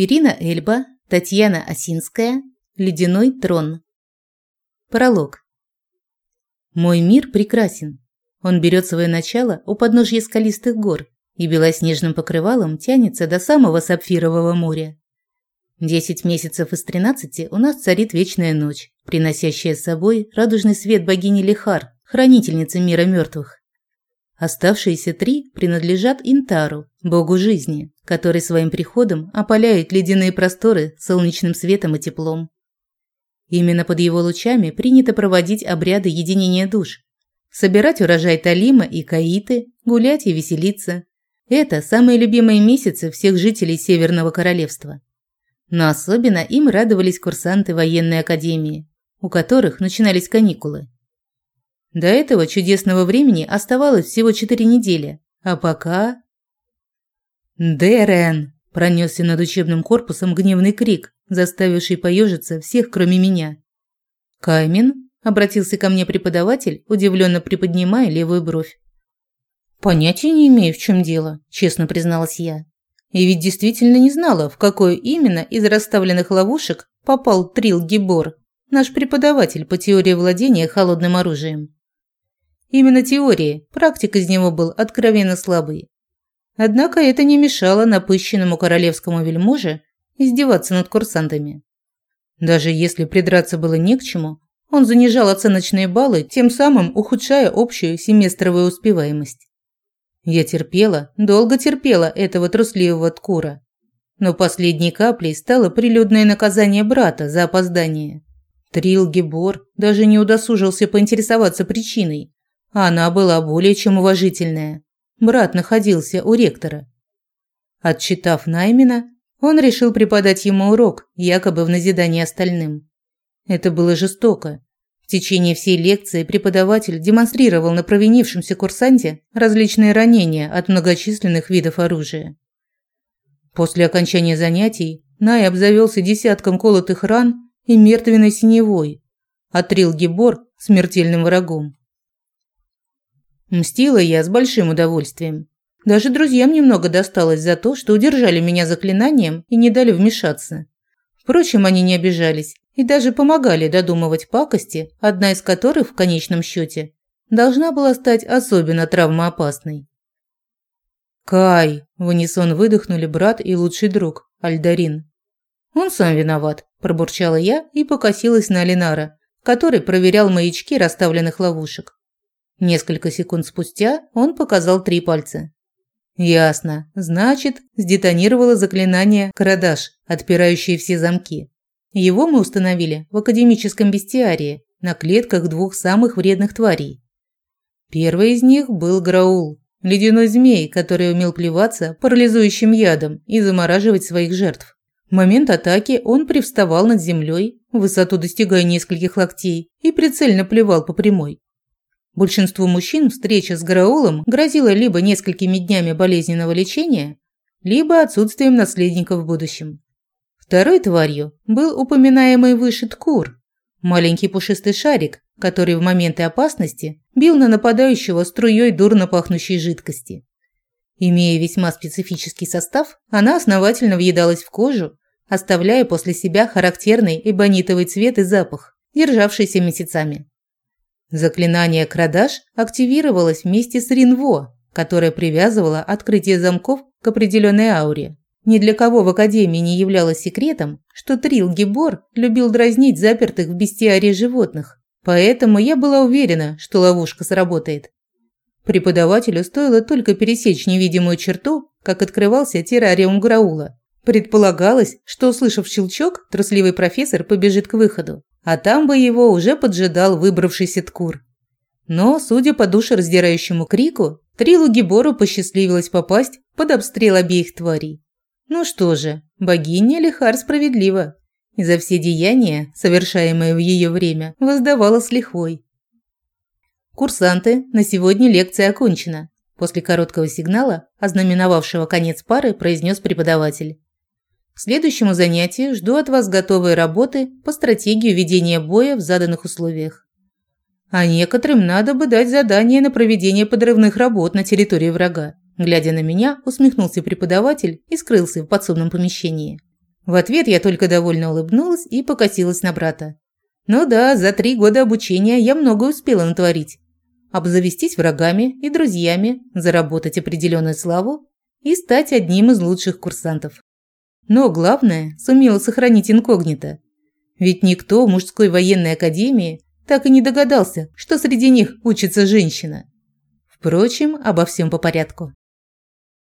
Ирина Эльба, Татьяна Осинская, Ледяной трон. Пролог. Мой мир прекрасен. Он берет свое начало у подножья скалистых гор и белоснежным покрывалом тянется до самого сапфирового моря. Десять месяцев из тринадцати у нас царит вечная ночь, приносящая с собой радужный свет богини Лихар, хранительницы мира мертвых. Оставшиеся три принадлежат Интару, богу жизни, который своим приходом опаляет ледяные просторы солнечным светом и теплом. Именно под его лучами принято проводить обряды единения душ, собирать урожай Талима и Каиты, гулять и веселиться. Это самые любимые месяцы всех жителей Северного Королевства. Но особенно им радовались курсанты военной академии, у которых начинались каникулы. До этого чудесного времени оставалось всего четыре недели, а пока... «Дэрен!» – пронесся над учебным корпусом гневный крик, заставивший поежиться всех, кроме меня. «Каймен?» – обратился ко мне преподаватель, удивленно приподнимая левую бровь. «Понятия не имею, в чем дело», – честно призналась я. И ведь действительно не знала, в какую именно из расставленных ловушек попал Трил Гибор, наш преподаватель по теории владения холодным оружием. Именно теории, практик из него был откровенно слабый. Однако это не мешало напыщенному королевскому вельможе издеваться над курсантами. Даже если придраться было не к чему, он занижал оценочные баллы, тем самым ухудшая общую семестровую успеваемость. Я терпела, долго терпела этого трусливого ткура. Но последней каплей стало прилюдное наказание брата за опоздание. Трил Гебор даже не удосужился поинтересоваться причиной, а она была более чем уважительная. Брат находился у ректора. Отчитав Наймена, он решил преподать ему урок, якобы в назидание остальным. Это было жестоко. В течение всей лекции преподаватель демонстрировал на провинившемся курсанте различные ранения от многочисленных видов оружия. После окончания занятий Най обзавелся десятком колотых ран и мертвенной синевой, а Трил Гибор – смертельным врагом. Мстила я с большим удовольствием. Даже друзьям немного досталось за то, что удержали меня заклинанием и не дали вмешаться. Впрочем, они не обижались и даже помогали додумывать пакости, одна из которых в конечном счете должна была стать особенно травмоопасной. «Кай!» – в унисон выдохнули брат и лучший друг, Альдарин. «Он сам виноват», – пробурчала я и покосилась на Алинара, который проверял маячки расставленных ловушек. Несколько секунд спустя он показал три пальца. Ясно. Значит, сдетонировало заклинание «Карадаш», отпирающее все замки. Его мы установили в академическом бестиарии на клетках двух самых вредных тварей. Первый из них был Граул, ледяной змей, который умел плеваться парализующим ядом и замораживать своих жертв. В момент атаки он привставал над землей, высоту достигая нескольких локтей, и прицельно плевал по прямой. Большинству мужчин встреча с Гараулом грозила либо несколькими днями болезненного лечения, либо отсутствием наследника в будущем. Второй тварью был упоминаемый выше Ткур, маленький пушистый шарик, который в моменты опасности бил на нападающего струей дурно пахнущей жидкости. Имея весьма специфический состав, она основательно въедалась в кожу, оставляя после себя характерный эбонитовый цвет и запах, державшийся месяцами. Заклинание «Крадаш» активировалось вместе с Ринво, которое привязывало открытие замков к определенной ауре. Ни для кого в Академии не являлось секретом, что Трил Гибор любил дразнить запертых в бестиарии животных, поэтому я была уверена, что ловушка сработает. Преподавателю стоило только пересечь невидимую черту, как открывался террариум Граула. Предполагалось, что, услышав щелчок, трусливый профессор побежит к выходу а там бы его уже поджидал выбравшийся ткур. Но, судя по душераздирающему крику, Трилу Гибору посчастливилось попасть под обстрел обеих тварей. Ну что же, богиня Лихар справедлива, и за все деяния, совершаемые в ее время, воздавала с лихвой. Курсанты, на сегодня лекция окончена. После короткого сигнала, ознаменовавшего конец пары, произнес преподаватель. К следующему занятию жду от вас готовые работы по стратегии ведения боя в заданных условиях. А некоторым надо бы дать задание на проведение подрывных работ на территории врага. Глядя на меня, усмехнулся преподаватель и скрылся в подсобном помещении. В ответ я только довольно улыбнулась и покосилась на брата. Ну да, за три года обучения я много успела натворить. Обзавестись врагами и друзьями, заработать определенную славу и стать одним из лучших курсантов. Но главное, сумела сохранить инкогнито. Ведь никто в мужской военной академии так и не догадался, что среди них учится женщина. Впрочем, обо всем по порядку.